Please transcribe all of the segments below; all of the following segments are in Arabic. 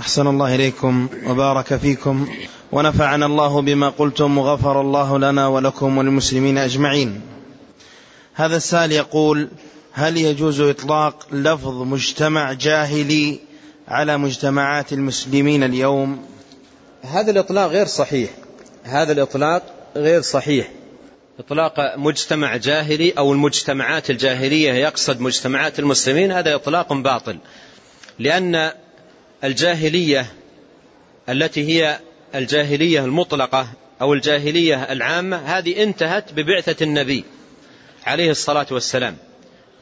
أحسن الله إليكم وبارك فيكم ونفعنا الله بما قلتم وغفر الله لنا ولكم وللمسلمين أجمعين. هذا السائل يقول هل يجوز إطلاق لفظ مجتمع جاهلي على مجتمعات المسلمين اليوم؟ هذا الإطلاق غير صحيح. هذا الإطلاق غير صحيح. إطلاق مجتمع جاهلي أو المجتمعات الجاهلية يقصد مجتمعات المسلمين هذا إطلاق باطل. لأن الجاهلية التي هي الجاهلية المطلقة أو الجاهلية العامة هذه انتهت ببعثة النبي عليه الصلاة والسلام.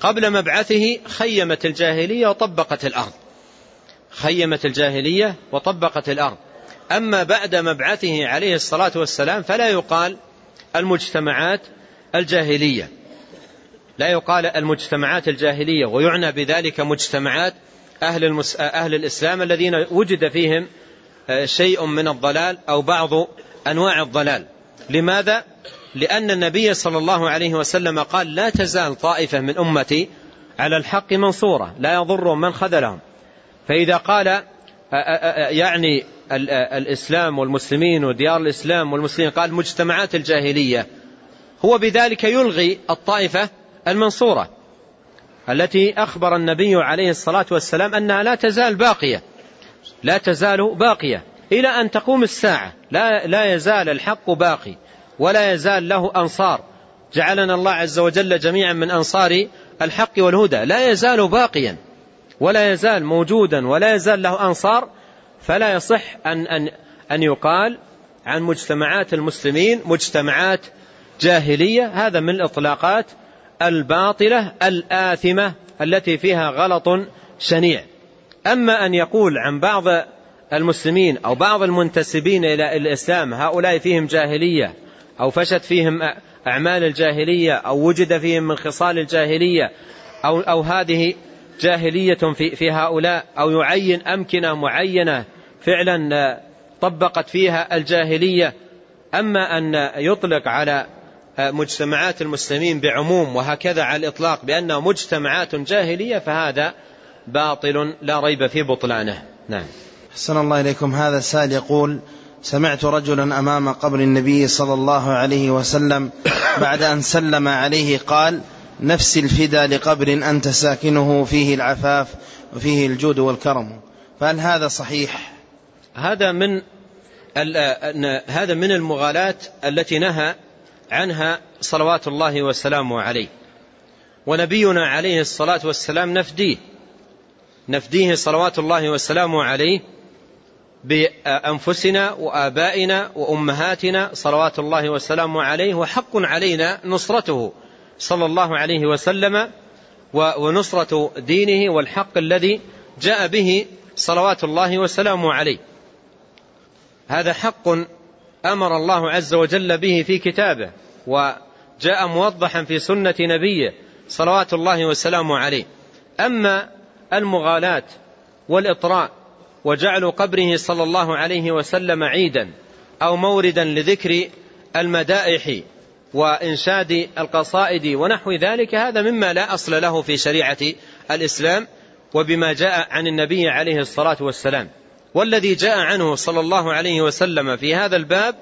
قبل مبعثه خيمت الجاهلية وطبقت الأرض. خيمت الجاهلية وطبقت الأرض. أما بعد مبعثه عليه الصلاة والسلام فلا يقال المجتمعات الجاهلية. لا يقال المجتمعات الجاهلية ويعنى بذلك مجتمعات أهل, المس... أهل الإسلام الذين وجد فيهم آه، شيء من الضلال أو بعض أنواع الضلال. لماذا؟ لأن النبي صلى الله عليه وسلم قال لا تزال طائفة من أمتي على الحق منصورة لا يضر من خذلهم. فإذا قال آه، آه، يعني الإسلام والمسلمين وديار الإسلام والمسلمين قال مجتمعات الجاهلية هو بذلك يلغي الطائفة المنصورة. التي أخبر النبي عليه الصلاة والسلام أنها لا تزال باقية. لا تزال باقية. إلى أن تقوم الساعة. لا, لا يزال الحق باقي. ولا يزال له أنصار. جعلنا الله عز وجل جميعا من أنصار الحق والهدى. لا يزال باقيا. ولا يزال موجودا. ولا يزال له أنصار. فلا يصح أن, أن, أن يقال عن مجتمعات المسلمين مجتمعات جاهلية. هذا من الإطلاقات الباطلة الآثمة التي فيها غلط شنيع. أما أن يقول عن بعض المسلمين أو بعض المنتسبين إلى الإسلام هؤلاء فيهم جاهلية أو فشت فيهم أعمال الجاهلية أو وجد فيهم من خصال الجاهلية أو, أو هذه جاهلية في, في هؤلاء أو يعين أمكنة معينة فعلا طبقت فيها الجاهلية. أما أن يطلق على مجتمعات المسلمين بعموم وهكذا على الإطلاق بأنها مجتمعات جاهلية فهذا باطل لا ريب في بطلانه. نعم. حسن الله إليكم. هذا السائل يقول سمعت رجلا أمام قبر النبي صلى الله عليه وسلم بعد أن سلم عليه قال نفس الفدا لقبر أنت ساكنه فيه العفاف وفيه الجود والكرم. فهل هذا صحيح؟ هذا من هذا من المغالاة التي نهى عنها صلوات الله وسلامه عليه. ونبينا عليه الصلاة والسلام نفديه. نفديه صلوات الله وسلامه عليه بأنفسنا وآبائنا وأمهاتنا صلوات الله وسلامه عليه وحق علينا نصرته صلى الله عليه وسلم ونصرة دينه والحق الذي جاء به صلوات الله وسلامه عليه. هذا حق أمر الله عز وجل به في كتابه وجاء موضحا في سنة نبيه صلوات الله وسلامه عليه. أما المغالاة والإطراء وجعل قبره صلى الله عليه وسلم عيدا أو موردا لذكر المدائح وإنشاد القصائد ونحو ذلك هذا مما لا أصل له في شريعة الإسلام وبما جاء عن النبي عليه الصلاة والسلام. والذي جاء عنه صلى الله عليه وسلم في هذا الباب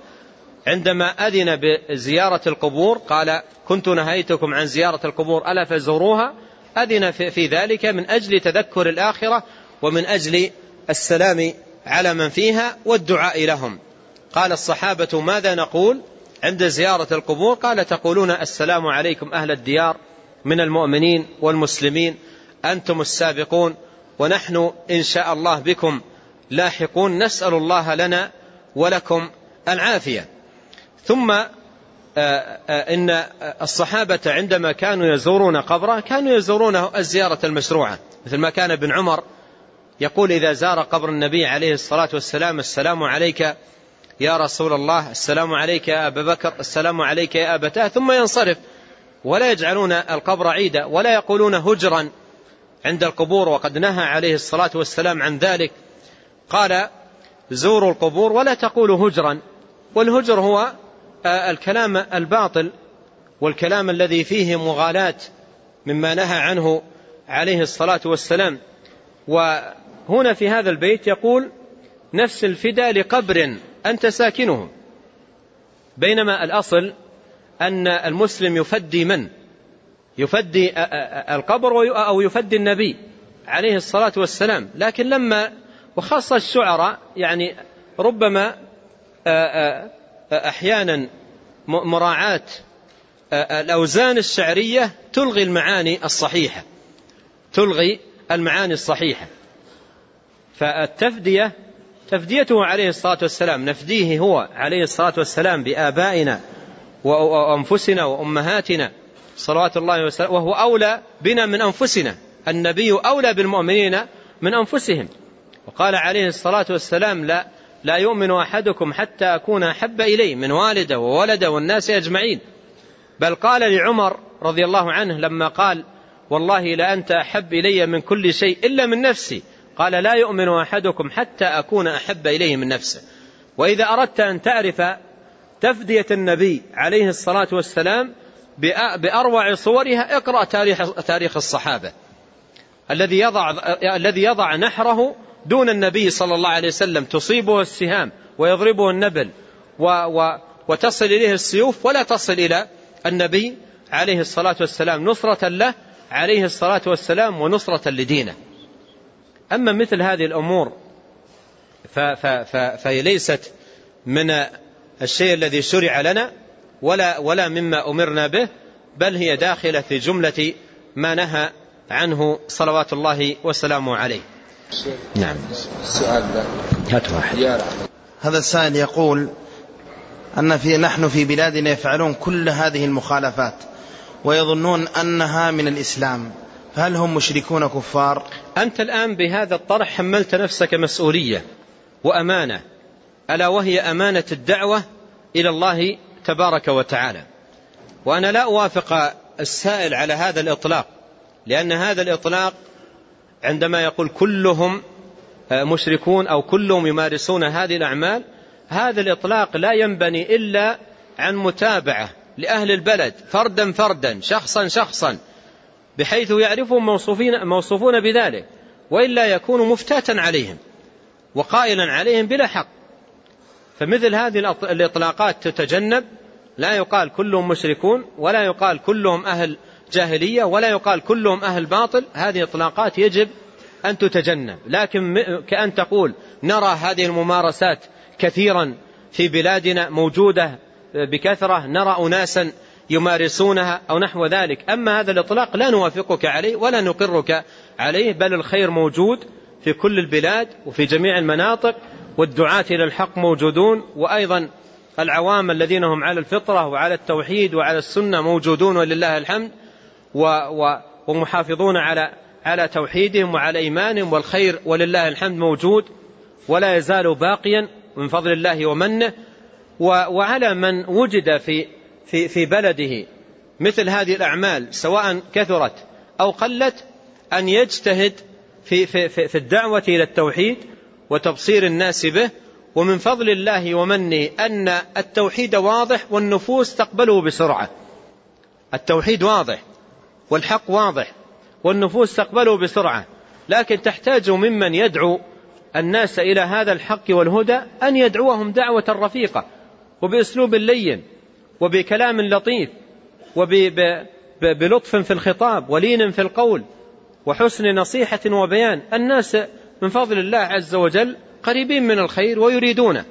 عندما أذن بزيارة القبور قال كنت نهيتكم عن زيارة القبور ألا فزوروها؟ أذن في ذلك من أجل تذكر الآخرة ومن أجل السلام على من فيها والدعاء لهم. قال الصحابة ماذا نقول عند زيارة القبور؟ قال تقولون السلام عليكم أهل الديار من المؤمنين والمسلمين أنتم السابقون ونحن إن شاء الله بكم لاحقون نسأل الله لنا ولكم العافية. ثم آه، آه، إن الصحابة عندما كانوا يزورون قبره كانوا يزورونه الزيارة المشروعة. مثل ما كان ابن عمر يقول إذا زار قبر النبي عليه الصلاة والسلام السلام عليك يا رسول الله السلام عليك يا أبا بكر السلام عليك يا أبتاه ثم ينصرف ولا يجعلون القبر عيدا ولا يقولون هجرا عند القبور. وقد نهى عليه الصلاة والسلام عن ذلك. قال زوروا القبور ولا تقولوا هجرا والهجر هو الكلام الباطل والكلام الذي فيه مغالاة مما نهى عنه عليه الصلاة والسلام. وهنا في هذا البيت يقول نفس الفداء لقبر أنت ساكنه بينما الأصل أن المسلم يفدي من؟ يفدي القبر أو يفدي النبي عليه الصلاة والسلام. لكن لما وخاصة الشعراء يعني ربما أحيانا مراعاة الأوزان الشعرية تلغي المعاني الصحيحة. تلغي المعاني الصحيحة. فالتفدية تفديته عليه الصلاة والسلام نفديه هو عليه الصلاة والسلام بآبائنا وأنفسنا وأمهاتنا صلوات الله وسلامه وهو أولى بنا من أنفسنا. النبي أولى بالمؤمنين من أنفسهم. وقال عليه الصلاة والسلام لا لا يؤمن أحدكم حتى أكون أحب إليه من والده وولده والناس أجمعين. بل قال لعمر رضي الله عنه لما قال والله لأنت أحب إلي من كل شيء إلا من نفسي. قال لا يؤمن أحدكم حتى أكون أحب إليه من نفسه. وإذا أردت أن تعرف تفدية النبي عليه الصلاة والسلام بأروع صورها اقرأ تاريخ, تاريخ الصحابة. الذي يضع, الذي يضع نحره دون النبي صلى الله عليه وسلم تصيبه السهام ويضربه النبل و و وتصل إليه السيوف ولا تصل إلى النبي عليه الصلاة والسلام نصرة له عليه الصلاة والسلام ونصرة لدينه. أما مثل هذه الأمور فهي ليست من الشيء الذي شرع لنا ولا, ولا مما أمرنا به بل هي داخلة في جملة ما نهى عنه صلوات الله وسلامه عليه. نعم. السؤال هات واحد. هذا السائل يقول أن في نحن في بلادنا يفعلون كل هذه المخالفات ويظنون أنها من الإسلام. فهل هم مشركون كفار؟ أنت الآن بهذا الطرح حملت نفسك مسؤولية وأمانة ألا وهي أمانة الدعوة إلى الله تبارك وتعالى. وأنا لا أوافق السائل على هذا الإطلاق لأن هذا الإطلاق عندما يقول كلهم مشركون أو كلهم يمارسون هذه الأعمال هذا الإطلاق لا ينبني إلا عن متابعة لأهل البلد فردا فردا شخصا شخصا بحيث يعرفهم موصوفين موصوفون بذلك وإلا يكون مفتاتا عليهم وقائلا عليهم بلا حق. فمثل هذه الإطلاقات تتجنب لا يقال كلهم مشركون ولا يقال كلهم أهل جاهلية ولا يقال كلهم أهل باطل هذه إطلاقات يجب أن تتجنب. لكن كأن تقول نرى هذه الممارسات كثيرا في بلادنا موجودة بكثرة نرى أناسا يمارسونها أو نحو ذلك. أما هذا الإطلاق لا نوافقك عليه ولا نقرك عليه بل الخير موجود في كل البلاد وفي جميع المناطق والدعاة إلى الحق موجودون وأيضا العوام الذين هم على الفطرة وعلى التوحيد وعلى السنة موجودون ولله الحمد. ومحافظون على على توحيدهم وعلى إيمانهم والخير ولله الحمد موجود ولا يزال باقيا من فضل الله ومنه وعلى من وجد في في في بلده مثل هذه الأعمال سواء كثرت أو قلت أن يجتهد في في في الدعوة إلى التوحيد وتبصير الناس به ومن فضل الله ومنه أن التوحيد واضح والنفوس تقبله بسرعة. التوحيد واضح. والحق واضح والنفوس تقبله بسرعة لكن تحتاج ممن يدعو الناس إلى هذا الحق والهدى أن يدعوهم دعوة رفيقة وبأسلوب لين وبكلام لطيف وبلطف في الخطاب ولين في القول وحسن نصيحة وبيان. الناس من فضل الله عز وجل قريبين من الخير ويريدونه.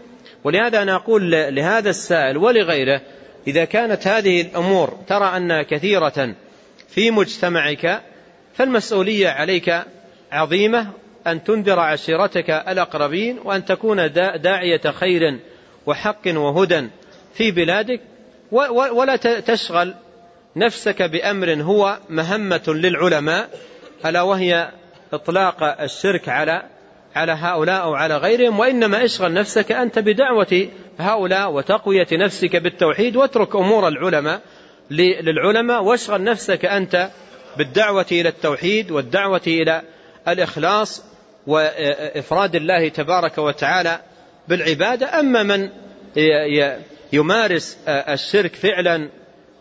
ولهذا أنا أقول لهذا السائل ولغيره إذا كانت هذه الأمور ترى أنها كثيرة في مجتمعك فالمسؤولية عليك عظيمة أن تنذر عشيرتك الأقربين وأن تكون داعية خير وحق وهدى في بلادك. ولا تشغل نفسك بأمر هو مهمة للعلماء ألا وهي إطلاق الشرك على على هؤلاء أو على غيرهم وإنما اشغل نفسك أنت بدعوة هؤلاء وتقوية نفسك بالتوحيد. واترك أمور العلماء للعلماء واشغل نفسك أنت بالدعوة إلى التوحيد والدعوة إلى الإخلاص وإفراد الله تبارك وتعالى بالعبادة. أما من يمارس الشرك فعلا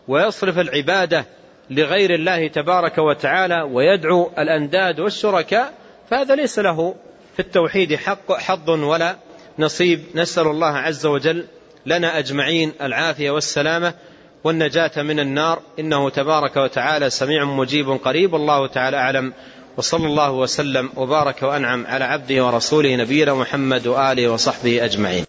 ويصرف العبادة لغير الله تبارك وتعالى ويدعو الأنداد والشركاء فهذا ليس له في التوحيد حق حظ ولا نصيب. نسأل الله عز وجل لنا أجمعين. العافية والسلامة. والنجاة من النار. إنه تبارك وتعالى سميع مجيب قريب. والله تعالى أعلم. وصلى الله وسلم وبارك وأنعم على عبده ورسوله نبينا محمد وآله وصحبه أجمعين.